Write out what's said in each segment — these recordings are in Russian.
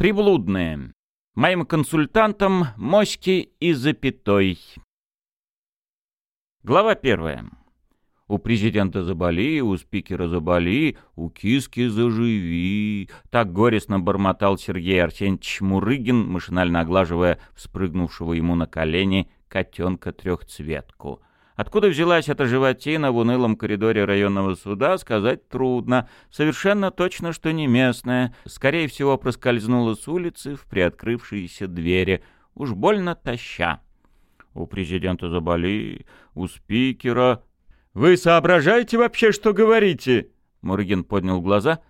Приблудные. Моим консультантам моськи и запятой. Глава первая. У президента заболи, у спикера заболи, у киски заживи. Так горестно бормотал Сергей Арсеньевич Мурыгин, машинально оглаживая вспрыгнувшего ему на колени котенка-трехцветку. Откуда взялась эта животина в унылом коридоре районного суда, сказать трудно. Совершенно точно, что не местная. Скорее всего, проскользнула с улицы в приоткрывшиеся двери. Уж больно таща. У президента заболи, у спикера... «Вы соображаете вообще, что говорите?» Мургин поднял глаза.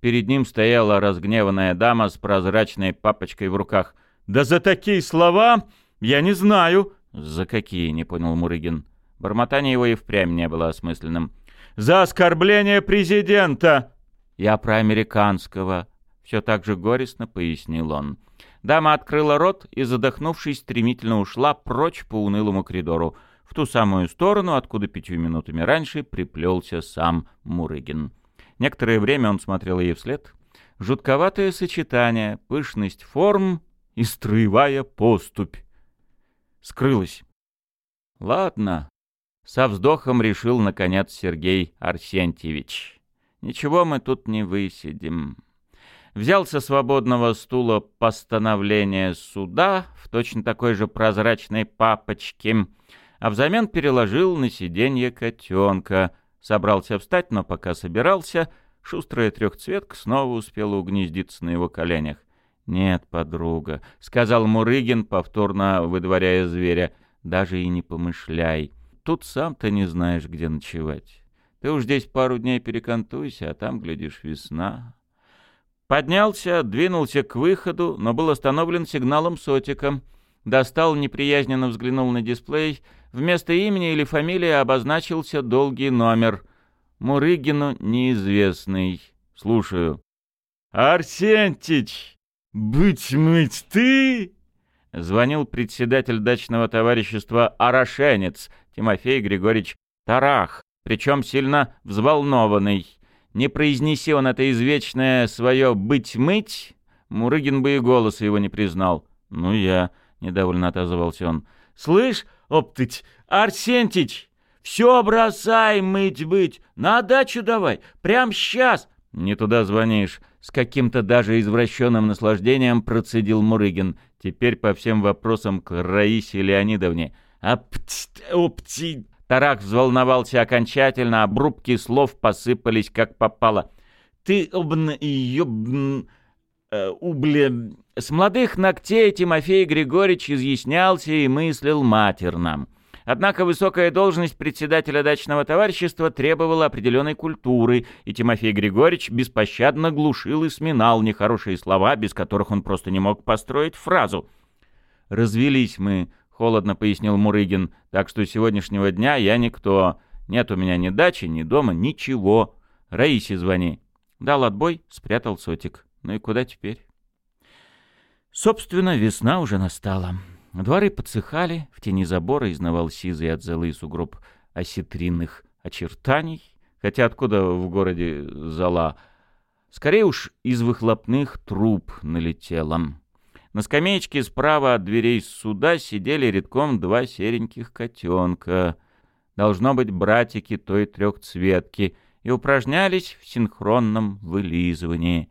Перед ним стояла разгневанная дама с прозрачной папочкой в руках. «Да за такие слова я не знаю!» «За какие?» — не понял Мурыгин. Бормотание его и впрямь не было осмысленным. «За оскорбление президента!» «Я про американского», — все так же горестно пояснил он. Дама открыла рот и, задохнувшись, стремительно ушла прочь по унылому коридору, в ту самую сторону, откуда пятью минутами раньше приплелся сам Мурыгин. Некоторое время он смотрел ей вслед. Жутковатое сочетание, пышность форм и строевая поступь. Скрылась. Ладно, со вздохом решил, наконец, Сергей Арсентьевич. «Ничего мы тут не высидим». Взял со свободного стула постановление суда в точно такой же прозрачной папочке, а взамен переложил на сиденье котенка. Собрался встать, но пока собирался, шустрая трехцветка снова успела угнездиться на его коленях. «Нет, подруга», — сказал Мурыгин, повторно выдворяя зверя, — «даже и не помышляй» тут сам-то не знаешь, где ночевать. Ты уж здесь пару дней перекантуйся, а там, глядишь, весна. Поднялся, двинулся к выходу, но был остановлен сигналом сотиком. Достал, неприязненно взглянул на дисплей. Вместо имени или фамилии обозначился долгий номер. Мурыгину неизвестный. Слушаю. «Арсентич, быть-мыть ты?» Звонил председатель дачного товарищества Арашенец, Тимофей Григорьевич Тарах, причем сильно взволнованный. Не произнеси он это извечное свое «быть-мыть», Мурыгин бы и голоса его не признал. «Ну я», — недовольно отозвался он. «Слышь, оптыть, Арсентич, все бросай мыть-быть, на дачу давай, прям сейчас!» «Не туда звонишь», — с каким-то даже извращенным наслаждением процедил Мурыгин. Теперь по всем вопросам к Раисе Леонидовне — «Опти...опти...» Тарак взволновался окончательно, обрубки слов посыпались как попало. «Ты обн... ёбн... Э, убле...» С молодых ногтей Тимофей Григорьевич изъяснялся и мыслил матерно. Однако высокая должность председателя дачного товарищества требовала определенной культуры, и Тимофей Григорьевич беспощадно глушил и сминал нехорошие слова, без которых он просто не мог построить фразу. «Развелись мы холодно пояснил Мурыгин. Так что с сегодняшнего дня я никто. Нет у меня ни дачи, ни дома, ничего. Раисе звони. Дал отбой, спрятал сотик. Ну и куда теперь? Собственно, весна уже настала. Дворы подсыхали, в тени забора изнавал сизый от золы сугроб осетринных очертаний. Хотя откуда в городе зола? Скорее уж из выхлопных труб налетела. На скамеечке справа от дверей суда сидели редком два сереньких котенка. Должно быть, братики той трехцветки, и упражнялись в синхронном вылизывании.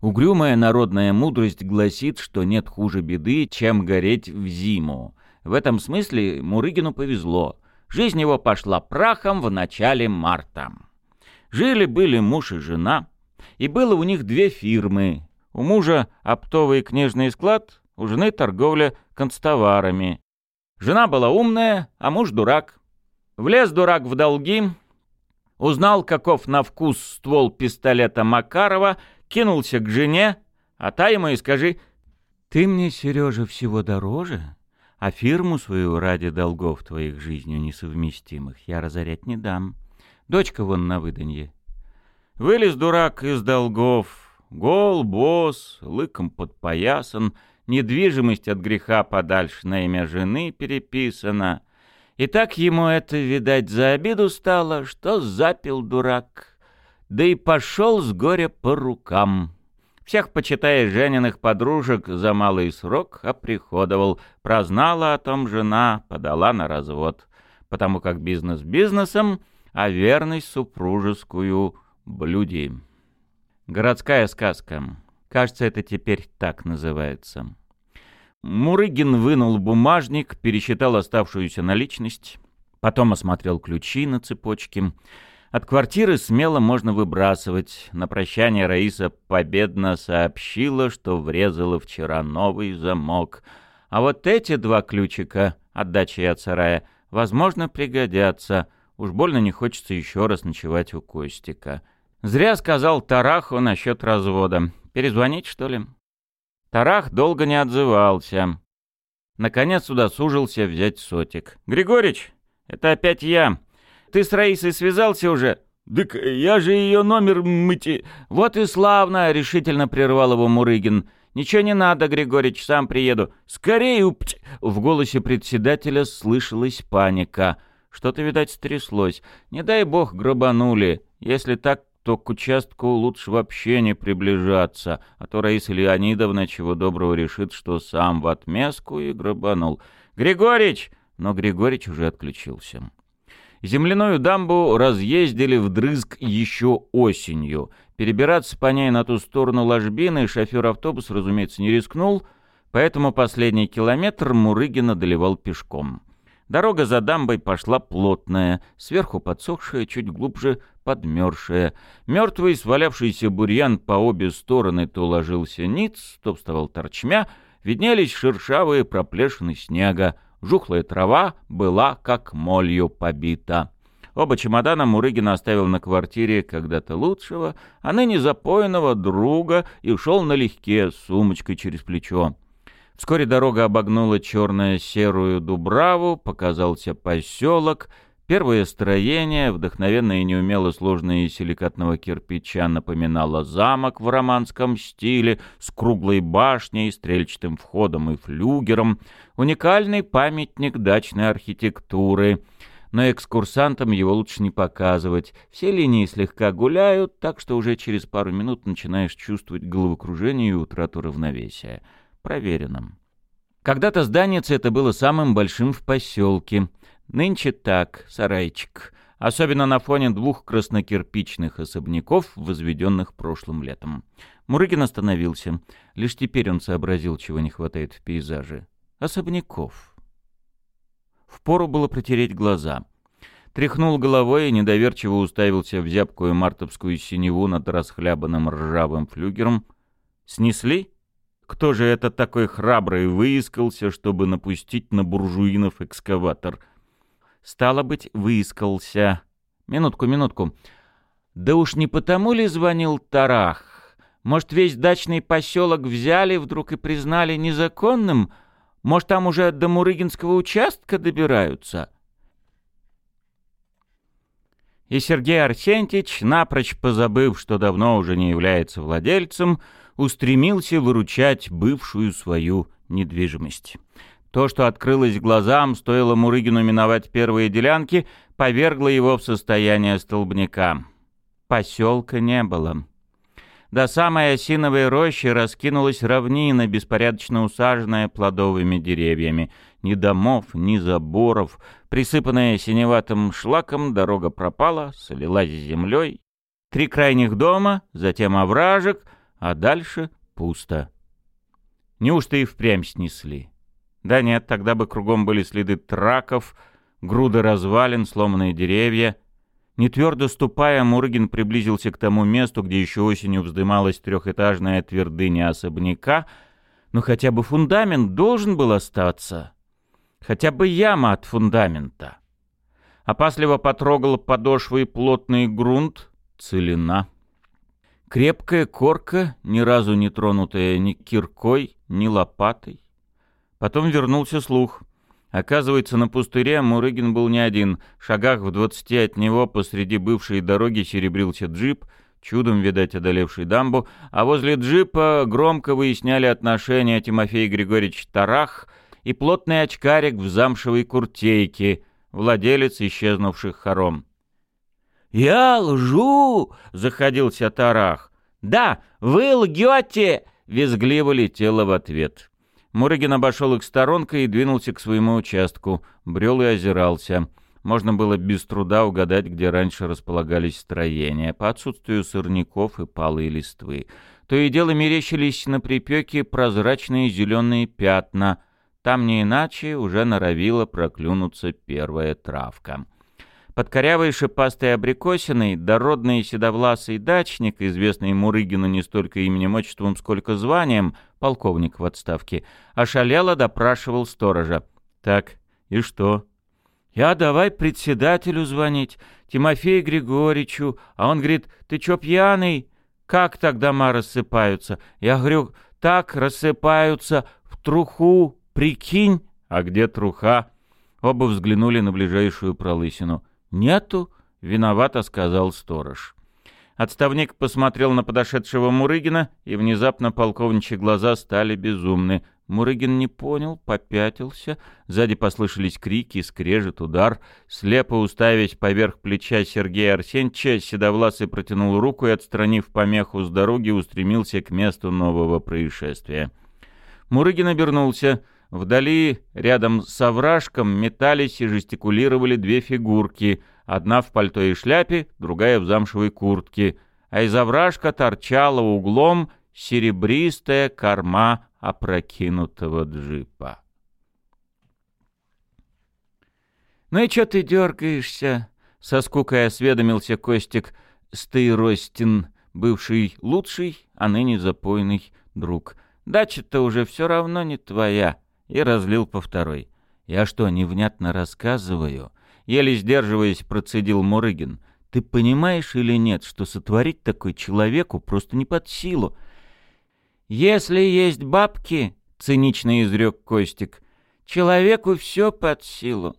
Угрюмая народная мудрость гласит, что нет хуже беды, чем гореть в зиму. В этом смысле Мурыгину повезло. Жизнь его пошла прахом в начале марта. Жили-были муж и жена, и было у них две фирмы у мужа оптовый книжный склад, у жены торговля констоварами. Жена была умная, а муж дурак. Влез дурак в долги, узнал, каков на вкус ствол пистолета Макарова, кинулся к жене, а та ему и скажи, «Ты мне, Сережа, всего дороже, а фирму свою ради долгов твоих жизнью несовместимых я разорять не дам. Дочка вон на выданье». Вылез дурак из долгов, Гол, босс, лыком подпоясан, недвижимость от греха подальше на имя жены переписана. И так ему это, видать, за обиду стало, что запил дурак. Да и пошел с горя по рукам. Всех, почитая Жениных подружек, за малый срок оприходовал. Прознала о том жена, подала на развод. Потому как бизнес бизнесом, а верность супружескую блюди. Городская сказка. Кажется, это теперь так называется. Мурыгин вынул бумажник, пересчитал оставшуюся наличность, потом осмотрел ключи на цепочке. От квартиры смело можно выбрасывать. На прощание Раиса победно сообщила, что врезала вчера новый замок. А вот эти два ключика, отдачи от сарая, возможно, пригодятся. Уж больно не хочется еще раз ночевать у Костика. Зря сказал Тараху насчет развода. Перезвонить, что ли? Тарах долго не отзывался. Наконец удосужился взять сотик. «Григорич, это опять я. Ты с Раисой связался уже?» «Дык я же ее номер мыти...» «Вот и славно!» — решительно прервал его Мурыгин. «Ничего не надо, Григорич, сам приеду. Скорее, упть!» В голосе председателя слышалась паника. Что-то, видать, стряслось. Не дай бог гробанули. Если так, то к участку лучше вообще не приближаться, а то Раиса Леонидовна чего доброго решит, что сам в отместку и грабанул. «Григорич!» Но Григорич уже отключился. Земляную дамбу разъездили вдрызг еще осенью. Перебираться по ней на ту сторону ложбины шофер автобуса, разумеется, не рискнул, поэтому последний километр Мурыгин одолевал пешком. Дорога за дамбой пошла плотная, сверху подсохшая, чуть глубже подмерзшая. Мертвый свалявшийся бурьян по обе стороны то ложился ниц, то вставал торчмя, виднелись шершавые проплешины снега, жухлая трава была как молью побита. Оба чемодана Мурыгин оставил на квартире когда-то лучшего, а ныне запойного друга и ушел налегке с сумочкой через плечо. Вскоре дорога обогнула черно-серую дубраву, показался поселок. Первое строение, вдохновенно и неумело сложное из силикатного кирпича, напоминало замок в романском стиле с круглой башней, стрельчатым входом и флюгером, уникальный памятник дачной архитектуры — но экскурсантам его лучше не показывать. Все линии слегка гуляют, так что уже через пару минут начинаешь чувствовать головокружение и утрату равновесия проверенным. Когда-то зданице это было самым большим в поселке. Нынче так, сарайчик. Особенно на фоне двух краснокирпичных особняков, возведенных прошлым летом. Мурыгин остановился. Лишь теперь он сообразил, чего не хватает в пейзаже. Особняков. Впору было протереть глаза. Тряхнул головой и недоверчиво уставился в зябкую мартовскую синеву над расхлябанным ржавым флюгером. «Снесли?» Кто же это такой храбрый выискался, чтобы напустить на буржуинов экскаватор? Стало быть, выискался. Минутку, минутку. Да уж не потому ли звонил Тарах? Может, весь дачный поселок взяли вдруг и признали незаконным? Может, там уже до Мурыгинского участка добираются?» И Сергей Арсентьевич, напрочь позабыв, что давно уже не является владельцем, устремился выручать бывшую свою недвижимость. То, что открылось глазам, стоило Мурыгину миновать первые делянки, повергло его в состояние столбняка. Поселка не было. До самой осиновой рощи раскинулась равнина, беспорядочно усаженная плодовыми деревьями. Ни домов, ни заборов. Присыпанная синеватым шлаком, дорога пропала, солилась землей. Три крайних дома, затем овражек — а дальше пусто. Неужто и впрямь снесли? Да нет, тогда бы кругом были следы траков, груды развалин, сломанные деревья. Не твердо ступая, Мургин приблизился к тому месту, где еще осенью вздымалась трехэтажная твердыня особняка, но хотя бы фундамент должен был остаться. Хотя бы яма от фундамента. Опасливо потрогал подошвы и плотный грунт, целина. Крепкая корка, ни разу не тронутая ни киркой, ни лопатой. Потом вернулся слух. Оказывается, на пустыре Мурыгин был не один. В шагах в двадцати от него посреди бывшей дороги серебрился джип, чудом, видать, одолевший дамбу, а возле джипа громко выясняли отношения Тимофей Григорьевич Тарах и плотный очкарик в замшевой куртейке, владелец исчезнувших хором. «Я лжу!» — заходился Тарах. «Да, вы лгете!» — визгливо летело в ответ. Мурыгин обошел их сторонкой и двинулся к своему участку. Брел и озирался. Можно было без труда угадать, где раньше располагались строения, по отсутствию сорняков и палой листвы. То и дело мерещились на припеке прозрачные зеленые пятна. Там не иначе уже норовила проклюнуться первая травка. Под корявой шипастой абрикосиной дородный седовласый дачник, известный Мурыгину не столько именем-отчеством, сколько званием, полковник в отставке, ошалело допрашивал сторожа. «Так, и что?» «Я давай председателю звонить, Тимофею Григорьевичу, а он говорит, ты чё пьяный? Как так дома рассыпаются?» Я говорю, так рассыпаются в труху, прикинь. А где труха? Оба взглянули на ближайшую пролысину. «Нету», — виновато сказал сторож. Отставник посмотрел на подошедшего Мурыгина, и внезапно полковничьи глаза стали безумны. Мурыгин не понял, попятился. Сзади послышались крики, скрежет, удар. Слепо уставясь поверх плеча Сергея Арсеньевича, Седовласый протянул руку и, отстранив помеху с дороги, устремился к месту нового происшествия. Мурыгин обернулся — Вдали, рядом с овражком, метались и жестикулировали две фигурки, одна в пальто и шляпе, другая в замшевой куртке, а из овражка торчала углом серебристая корма опрокинутого джипа. «Ну и чё ты дергаешься?» — со скукой осведомился Костик Стейростин, бывший лучший, а ныне запойный друг. «Дача-то уже все равно не твоя» и разлил по второй. «Я что, невнятно рассказываю?» Еле сдерживаясь, процедил Мурыгин. «Ты понимаешь или нет, что сотворить такой человеку просто не под силу?» «Если есть бабки», — цинично изрек Костик, — «человеку все под силу».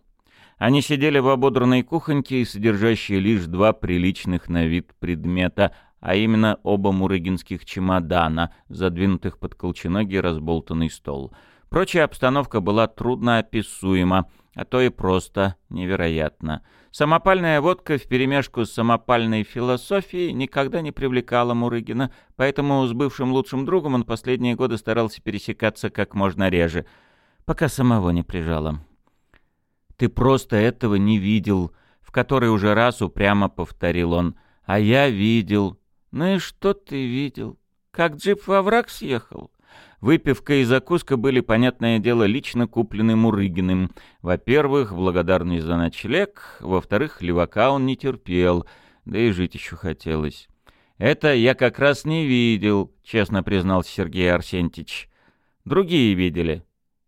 Они сидели в ободранной кухоньке, содержащей лишь два приличных на вид предмета, а именно оба мурыгинских чемодана, задвинутых под колченоги разболтанный стол — Прочая обстановка была трудно описуема, а то и просто невероятно. Самопальная водка вперемешку с самопальной философией никогда не привлекала Мурыгина, поэтому с бывшим лучшим другом он последние годы старался пересекаться как можно реже, пока самого не прижало. «Ты просто этого не видел», — в который уже раз упрямо повторил он. «А я видел». «Ну и что ты видел? Как джип во враг съехал?» Выпивка и закуска были, понятное дело, лично куплены Мурыгиным. Во-первых, благодарный за ночлег, во-вторых, левака он не терпел, да и жить еще хотелось. «Это я как раз не видел», — честно признался Сергей Арсентьевич. «Другие видели».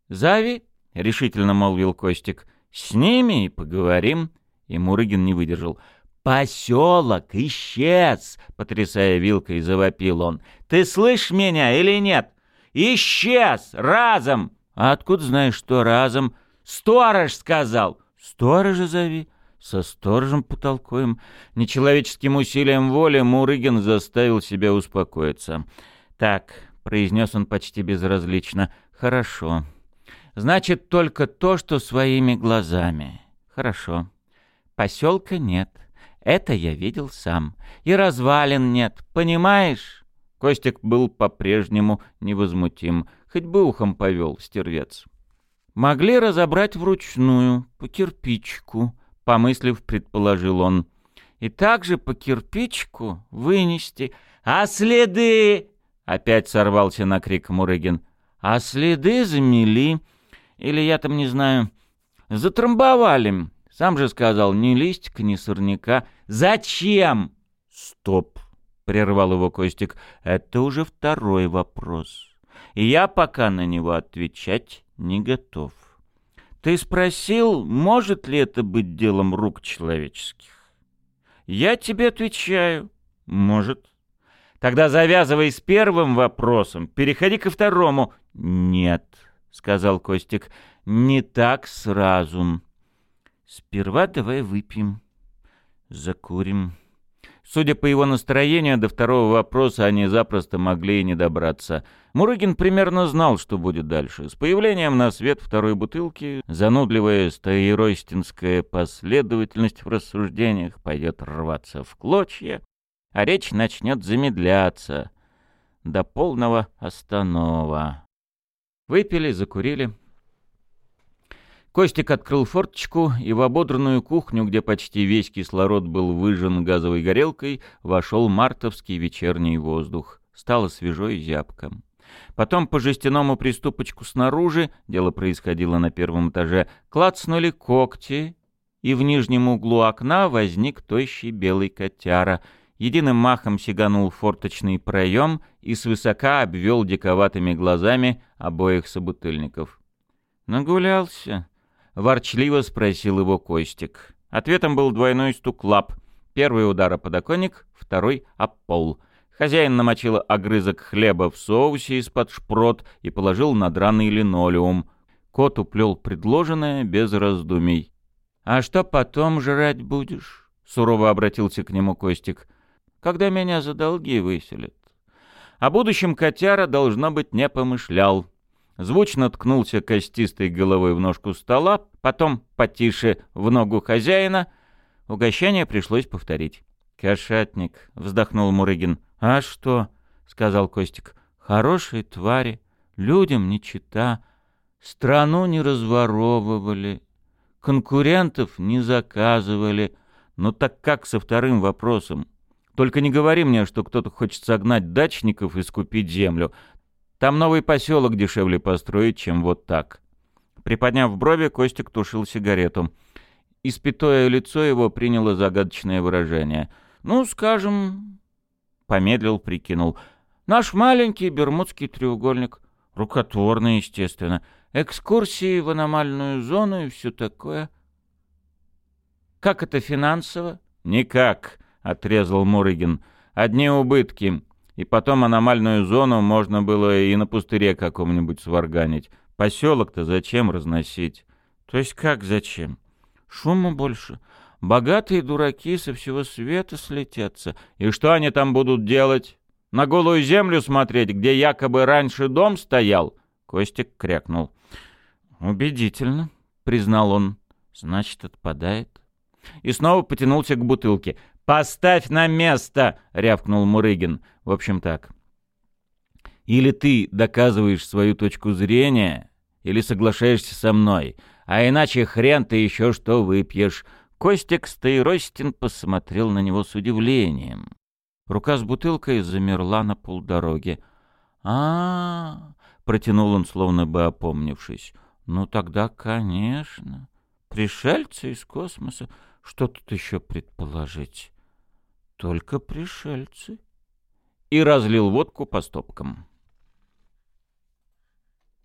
«Зави?» — решительно молвил Костик. «С ними и поговорим». И Мурыгин не выдержал. «Поселок исчез!» — потрясая вилкой, завопил он. «Ты слышишь меня или нет? Исчез! Разом!» «А откуда знаешь, что разом?» «Сторож сказал!» «Сторожа зови!» Со сторожем потолкуем. Нечеловеческим усилием воли Мурыгин заставил себя успокоиться. «Так», — произнес он почти безразлично, — «хорошо. Значит, только то, что своими глазами. Хорошо. Поселка нет. Это я видел сам. И развалин нет, понимаешь?» Костик был по-прежнему невозмутим, хоть бы ухом повел, стервец. «Могли разобрать вручную, по кирпичку», — помыслив, предположил он. «И также по кирпичку вынести. А следы...» — опять сорвался на крик Мурыгин. «А следы замели. Или я там не знаю. Затрамбовали. Сам же сказал, ни листика, ни сорняка. Зачем?» «Стоп!» — прервал его Костик, — это уже второй вопрос. И я пока на него отвечать не готов. Ты спросил, может ли это быть делом рук человеческих? Я тебе отвечаю, может. Тогда завязывай с первым вопросом, переходи ко второму. Нет, — сказал Костик, — не так сразу. Сперва давай выпьем, закурим. Судя по его настроению, до второго вопроса они запросто могли и не добраться. Мурыгин примерно знал, что будет дальше. С появлением на свет второй бутылки занудливая стоиростинская последовательность в рассуждениях пойдет рваться в клочья. а речь начнет замедляться до полного останова. Выпили, закурили. Костик открыл форточку, и в ободранную кухню, где почти весь кислород был выжжен газовой горелкой, вошел мартовский вечерний воздух. Стало свежо и зябко. Потом по жестяному приступочку снаружи, дело происходило на первом этаже, клацнули когти, и в нижнем углу окна возник тощий белый котяра. Единым махом сиганул форточный проем и свысока обвел диковатыми глазами обоих собутыльников. «Нагулялся?» — ворчливо спросил его Костик. Ответом был двойной стук лап. Первый удар о подоконник, второй — о пол. Хозяин намочил огрызок хлеба в соусе из-под шпрот и положил на драный линолеум. Кот уплел предложенное без раздумий. «А что потом жрать будешь?» — сурово обратился к нему Костик. «Когда меня за долги выселят». О будущем котяра, должно быть, не помышлял звучно ткнулся костистой головой в ножку стола, потом потише в ногу хозяина. Угощение пришлось повторить. «Кошатник», — вздохнул Мурыгин. «А что?» — сказал Костик. «Хорошие твари, людям не чита, страну не разворовывали, конкурентов не заказывали. Ну так как со вторым вопросом? Только не говори мне, что кто-то хочет согнать дачников и скупить землю. Там новый поселок дешевле построить, чем вот так. Приподняв брови, Костик тушил сигарету. Испятое лицо его приняло загадочное выражение. «Ну, скажем...» Помедлил, прикинул. «Наш маленький бермудский треугольник. Рукотворный, естественно. Экскурсии в аномальную зону и все такое». «Как это финансово?» «Никак», — отрезал Мурыгин. «Одни убытки. И потом аномальную зону можно было и на пустыре каком-нибудь сварганить. Поселок-то зачем разносить? То есть как зачем? Шума больше. Богатые дураки со всего света слетятся. И что они там будут делать? На голую землю смотреть, где якобы раньше дом стоял? Костик крякнул. Убедительно, признал он. Значит, отпадает. И снова потянулся к бутылке. «Поставь на место!» — рявкнул Мурыгин. В общем так. Или ты доказываешь свою точку зрения, или соглашаешься со мной, а иначе хрен ты еще что выпьешь. Костик Стаиростин посмотрел на него с удивлением. Рука с бутылкой замерла на полдороге. а, -а, -а протянул он, словно бы опомнившись. «Ну тогда, конечно. Пришельцы из космоса. Что тут еще предположить?» «Только пришельцы» и разлил водку по стопкам.